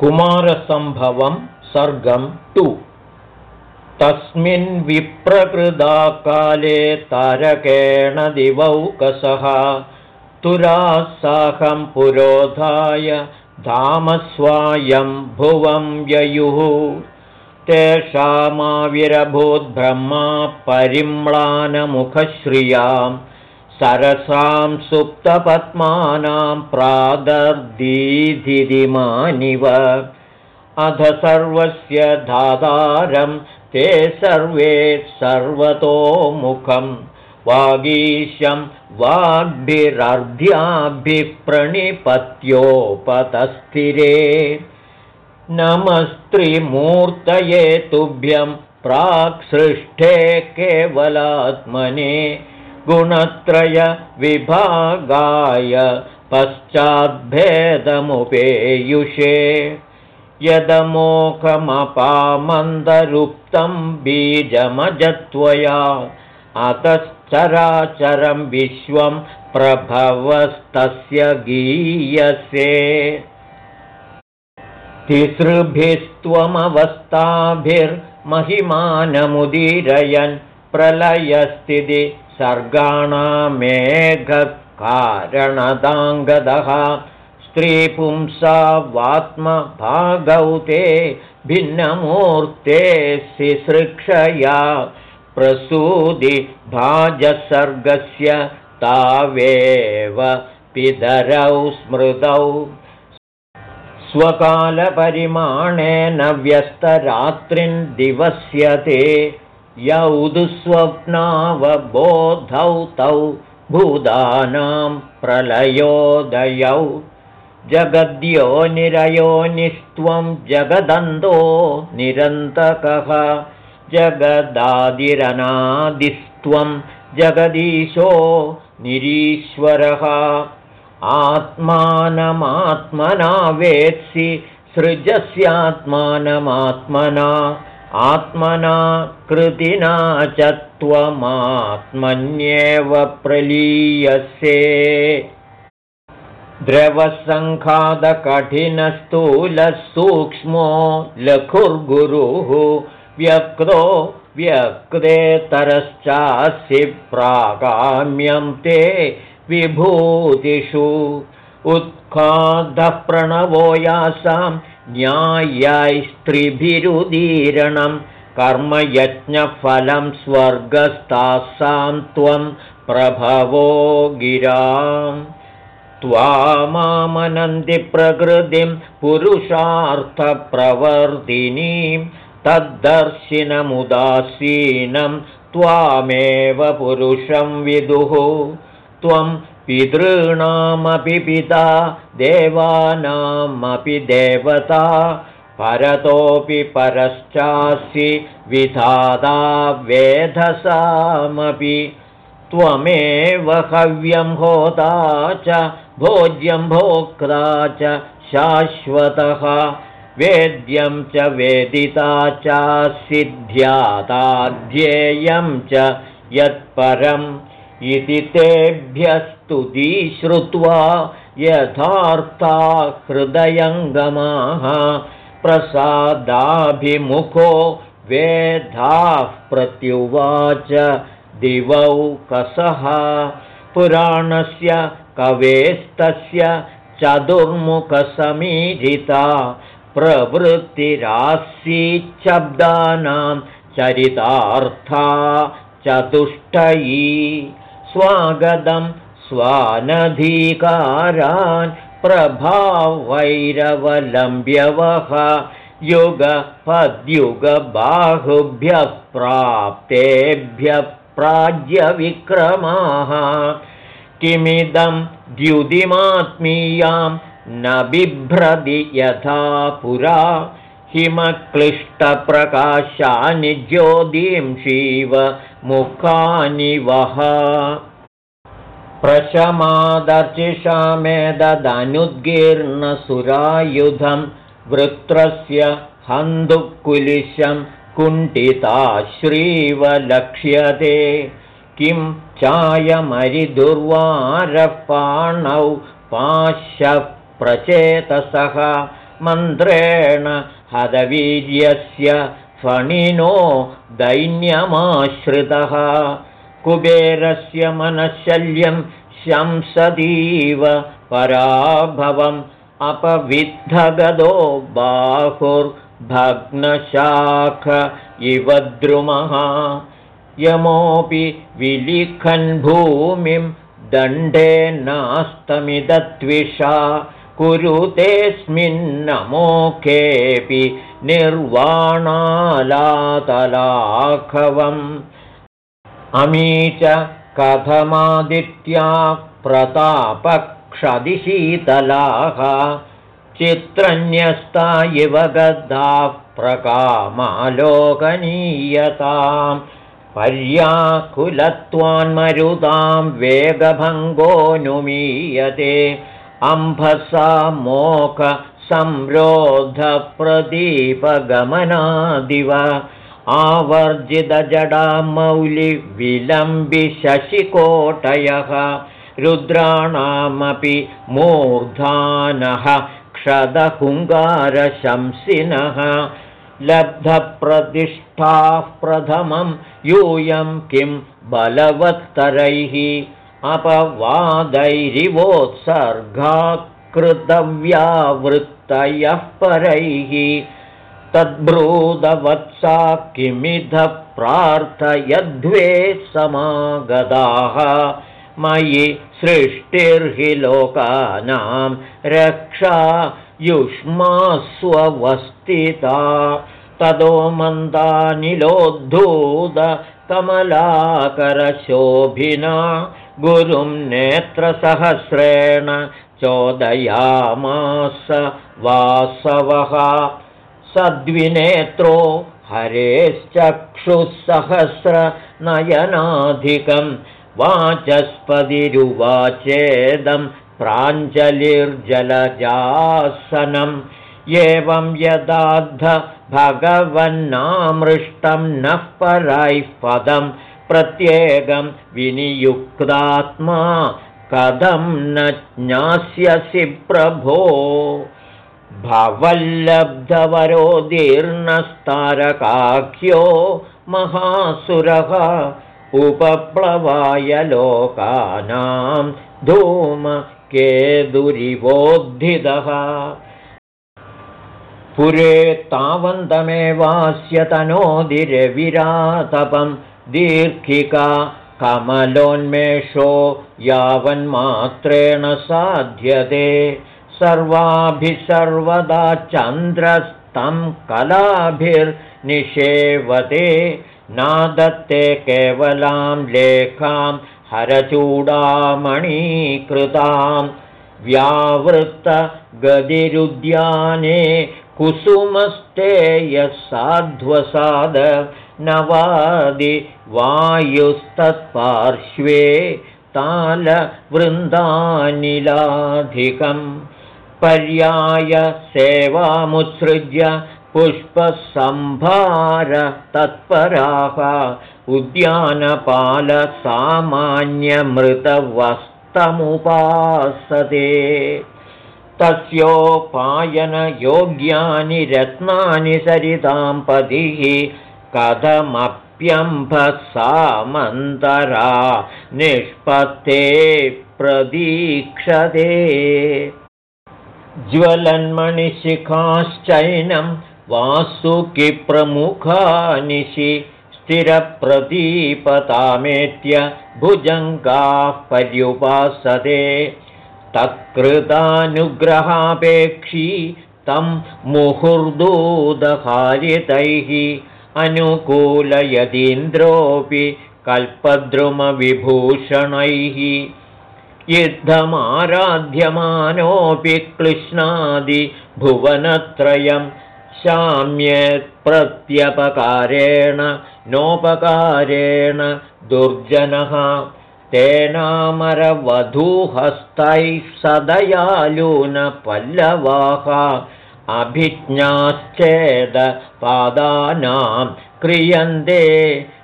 कुमारसम्भवं सर्गं two तस्मिन् विप्रकृदा काले तारकेण दिवौकसः। तुरासाहं पुरोधाय धामस्वायं भुवं ययुः। तेषामाविरभूद्ब्रह्मा परिम्लानमुखश्रियाम् सरसां सुप्तपद्मानां प्रादर्दीधिमानिव अध सर्वस्य धातारं ते सर्वे सर्वतोमुखं। वागीशं वाग्भिरर्ध्याभिः प्रणिपत्योपतस्थिरे नमस्त्रिमूर्तये तुभ्यं प्राक्सृष्टे केवलात्मने गुणत्रयविभागाय पश्चाद्भेदमुपेयुषे। यदमोखमपामन्दरुक्तं बीजमजत्वया अतश्चराचरं विश्वं प्रभवस्तस्य गीयसे। तिसृभिस्त्वमवस्थाभिर्महिमानमुदीरयन् प्रलयस्थिति सर्गाणामेघकारणदाङ्गदः स्त्रीपुंसा वात्मभागौ ते भिन्नमूर्ते सिसृक्षया प्रसूदिभाजसर्गस्य तावेव पितरौ स्मृतौ। स्वकालपरिमाणेन व्यस्तरात्रिन्दिवस्यते यौदुस्वप्नावबोधौ तौ भूतानां प्रलयोदयौ। जगद्यो निरयोनिस्त्वं जगदन्तो निरन्तकः। जगदादिरनादिस्त्वं जगदीशो निरीश्वरः। आत्मानमात्मना वेत्सि सृजस्यात्मानमात्मना आत्मना कृतिना च त्वमात्मन्येव प्रलीयसे। द्रवसङ्खादकठिनस्थूलसूक्ष्मो लघुर्गुरुः व्यक्तो व्यक्तेतरश्चासि प्रागाम्यं ते विभूतिषु। उत्खादः प्रणवो यासां न्यायैस्त्रिभिरुदीरणं कर्मयज्ञफलं स्वर्गस्तासां त्वं प्रभवो गिरां त्वामामनन्दिप्रकृतिं पुरुषार्थप्रवर्तिनीं तद्दर्शिनमुदासीनं त्वामेव पुरुषं विदुः। त्वं पितॄणामपि पिता देवानामपि देवता परतोऽपि परश्चासि विधाता वेधसामपि। त्वमेव हव्यं होता च भोज्यं भोक्ता च शाश्वतः। वेद्यं च वेदिता च सिद्ध्याताध्येयं च यत्परम् इति श्रुत्वा यथार्था हृदयङ्गमाः प्रसादाभिमुखो वेधाः प्रत्युवाच दिवौकसः पुराणस्य कवेस्तस्य चतुर्मुखसमीरिता प्रवृत्तिरासीच्छब्दानां चरितार्था चतुष्टयी। स्वागतं स्वानधिकारान् प्रभावैरवलम्ब्यवः युगपद्युगबाहुभ्यः प्राप्तेभ्यः प्राज्यविक्रमाः किमिदं द्युतिमात्मीयां न बिभ्रति यथा पुरा। हिमक्लिष्टप्रकाशानि ज्योतिंषीव मुखानि वः प्रशमादर्चिषामेदनुद्गीर्णसुरायुधं वृत्रस्य हन्दुकुलिशं कुण्ठिताश्रीव लक्ष्यते किं चायमरिदुर्वारपाणौ पाशः प्रचेतसः मन्त्रेण हदवीर्यस्य फणिनो दैन्यमाश्रितः कुबेरस्य मनःशल्यं शंसदीव पराभवम् अपविद्धगदो बाहुर्भग्नशाख इव द्रुमः। यमोऽपि विलिखन् भूमिं दण्डेनास्तमिदत्विषा कुरुतेऽस्मिन्नमोखेऽपि निर्वाणालातलाघवम् अमी च कथमादित्या प्रतापक्षदिशीतलाः चित्रन्यस्ता इव गद्धाः प्रकामालोकनीयताम् पर्याकुलत्वान्मरुतां वेगभङ्गोऽनुमीयते अम्भसा मोकसंरोधप्रदीपगमनादिव आवर्जितजडा मौलिविलम्बिशशिकोटयः रुद्राणामपि मूर्धानः क्षदहुङ्गारशंसिनः लब्धप्रतिष्ठाः प्रथमं यूयं किं बलवत्तरैः अपवादैरिवोत्सर्गाकृतव्यावृत्तयः परैः तद्ब्रूदवत्सा किमिध प्रार्थयद्वे समागताः। मयि सृष्टिर्हि लोकानां रक्षा युष्मास्वस्थिता ततो मन्दानिलोद्धूतकमलाकरशोभिना गुरुं नेत्रसहस्रेण चोदयामास वासवः सद्विनेत्रो हरेश्चक्षुःसहस्रनयनाधिकं वाचस्पतिरुवाचेदं प्राञ्जलिर्जलजासनम् एवं यदाद्ध भगवन्नामृष्टं नः परैः पदं प्रत्येकं विनियुक्तात्मा कथं न ज्ञास्यसि प्रभो भवल्लब्धवरोदीर्णस्तारकाख्यो महासुरः उपप्लवाय लोकानां धूमकेदुरिवोद्धितः। पुरे तावन्तमेवास्य तनोदिरविरातपं दीर्घिका कमलोन्मेषो यावन्मात्रेण साध्यते सर्वाभिसर्वदा चन्द्रस्तं कलाभिर्निषेवते। नादत्ते केवलां लेखां हरचूडामणीकृतां। व्यावृत्तगदिरुद्याने कुसुमस्ते यः साध्वसाद नवादिवायुस्तत्पार्श्वे तालवृन्दानिलाधिकम् पर्याय सेवामुत्सृज्य पुष्पसम्भारतत्पराः उद्यानपालसामान्यमृतवस्तमुपासते तस्योपायनयोग्यानि रत्नानि सरितां पतिः कथमप्यम्भसामन्तरा निष्पत्ते प्रदीक्षते ज्वलन्मणिशिखाश्चैनं वासुकिप्रमुखानिशि स्थिरप्रदीपतामेत्य भुजङ्गाः पर्युपासते तत्कृतानुग्रहापेक्षी तं मुहुर्दूदहारितैः अनुकूलयतीन्द्रोऽपि कल्पद्रुमविभूषणैः युद्धमाराध्यमानोऽपि क्लिश्नादिभुवनत्रयं शाम्यत्प्रत्यपकारेण नोपकारेण दुर्जनः। तेनामरवधूहस्तैः सदयालूनपल्लवाः। अभिज्ञाश्चेदपादानां क्रियन्ते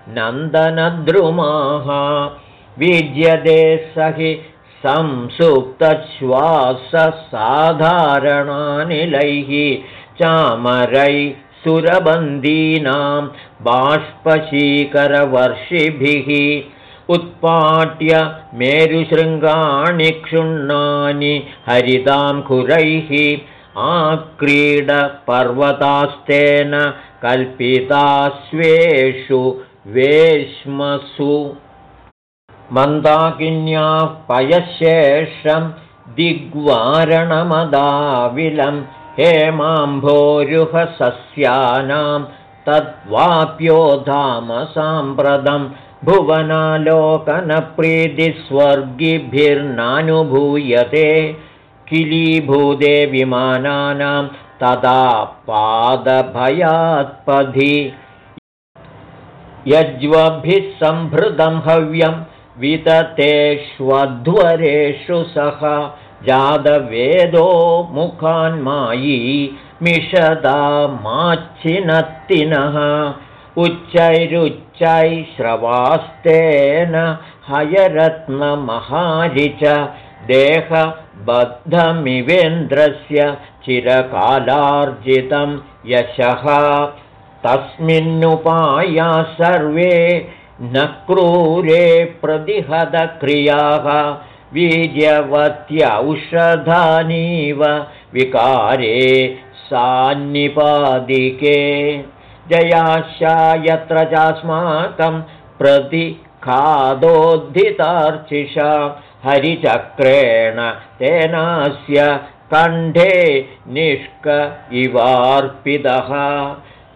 नन्दनद्रुमाः। विद्यते स हि संसुप्तश्वाससाधारणानिलैः चामरै सुरबन्दीनां बाष्पशीकरवर्षिभिः उत्पाट्य मेरुशृङ्गाणि क्षुण्णानि हरितां खुरैः आक्रीडपर्वतास्तेन कल्पितास्वेषु वेश्मसु मन्दाकिन्याः पयशेषं दिग्वारणमदाविलं हेमाम्भोरुहसस्यानां तद्वाप्यो धाम साम्प्रतं भुवनालोकनप्रीतिस्वर्गिभिर्नानुभूयते किलीभूते विमानानां तदा पादभयात्पधि यज्वभिः सम्भृतं हव्यं विततेष्वध्वरेषु सह जातवेदो मुखान्मायी मिषदा माच्छिनत्तिनः। उच्चैरुच्चैश्रवास्तेन हयरत्नमहारि च देहबद्धमिवेन्द्रस्य चिरकालार्जितं यशः। तस्मिन्नुपाया सर्वे न क्रूरे प्रतिहतक्रियाः वीर्यवत्यौषधानीव विकारे सान्निपादिके। जयाशा यत्र चास्माकं प्रतिखादोद्धितार्चिषा हरिचक्रेण तेनास्य कण्ठे निष्क इवार्पितः।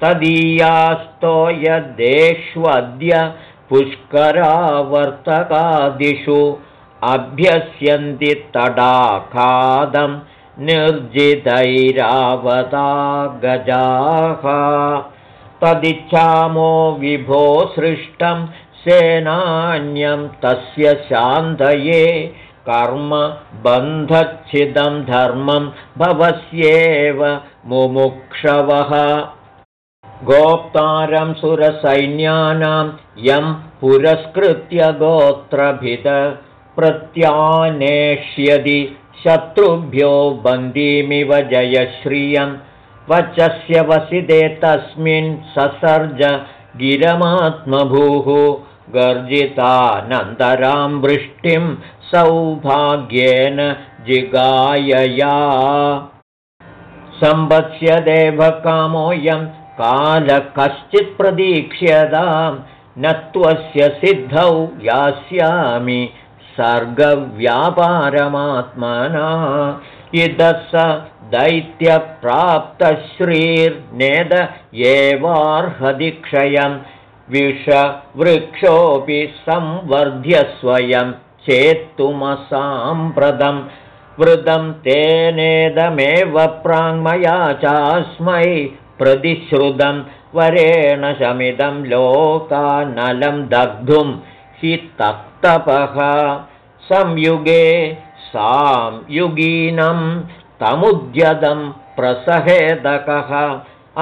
तदीयास्तो यदेष्वद्य पुष्करावर्तकादिषु अभ्यस्यन्ति तडाखादं निर्जितैरावता गजाः तदिच्छामो विभो सृष्टं सेनान्यं तस्य शान्तये कर्म बन्धच्छिदं धर्मं भवस्येव मुमुक्षवः गोप्तारं सुरसैन्यानां यं पुरस्कृत्य गोत्रभिद प्रत्यानेष्यदि शत्रुभ्यो बन्दीमिव जयश्रियं। वचस्य वसिदे तस्मिन् ससर्ज गिरमात्मभूः गर्जितानन्तरां वृष्टिं सौभाग्येन जिगायया। सम्पत्स्य देवकामोऽयं काल कश्चित् प्रतीक्ष्यतां न त्वस्य सिद्धौ यास्यामि सर्गव्यापारमात्मना। इदः स दैत्यप्राप्तश्रीर्नेद एवार्हदिक्षयं विषवृक्षोऽपि संवर्ध्य स्वयं चेत्तुमसाम्प्रदं वृदं तेनेदमेव प्राङ्मया चास्मै प्रतिश्रुतं वरेण शमिदं लोकानलं दग्धुं हि तप्तपः संयुगे सां तमुद्यतं प्रसहेदकः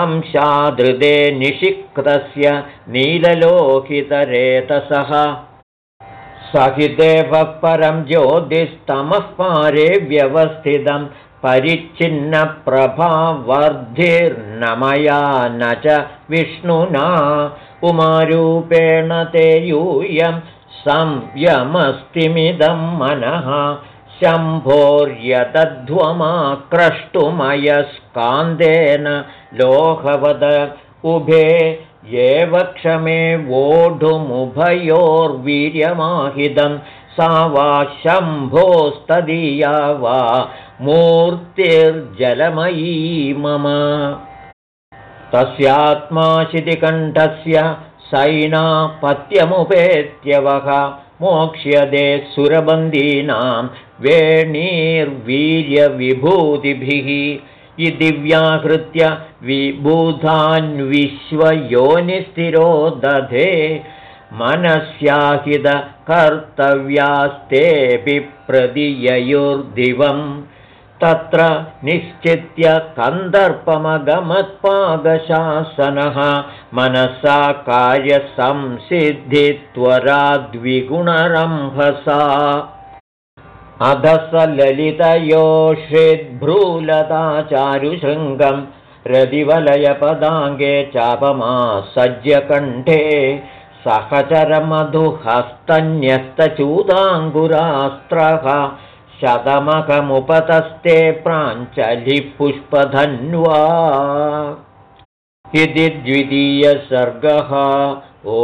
अंशादृदे निषिक्तस्य नीललोकितरेतसः सहिदेवः परं ज्योतिस्तमः पारे व्यवस्थितं परिच्छिन्नप्रभावर्धिर्नमया न च विष्णुना। उमारूपेण ते यूयं संयमस्तिमिदं मनः। शम्भोर्यतध्वमाक्रष्टुमयस्कान्देन लोहवद उभे। एव क्षमे वोढुमुभयोर्वीर्यमाहिदं सा वा शम्भोस्तदीया वा मूर्तिर्जलमयी मम। तस्यात्मा शितिकण्ठस्य सैनापत्यमुपेत्यवः मोक्ष्यदे सुरबन्दीनां वेणीर्वीर्यविभूतिभिः। इति व्याहृत्य विबुधान्विश्वयोनिस्थिरो दधे मनस्याहितकर्तव्यास्तेऽपि प्रदिययुर्दिवम्। तत्र निश्चित्य कन्दर्पमगमत्पादशासनः मनसा कार्यसंसिद्धित्वराद्विगुणरंहसा अध स रदिवलयपदाङ्गे चापमासज्यकण्ठे सहचरमधुहस्तन्यस्तचूताङ्गुरास्त्रः शतमकमुपतस्ते प्राञ्चलिपुष्पधन्वा इति द्वितीयसर्गः ओ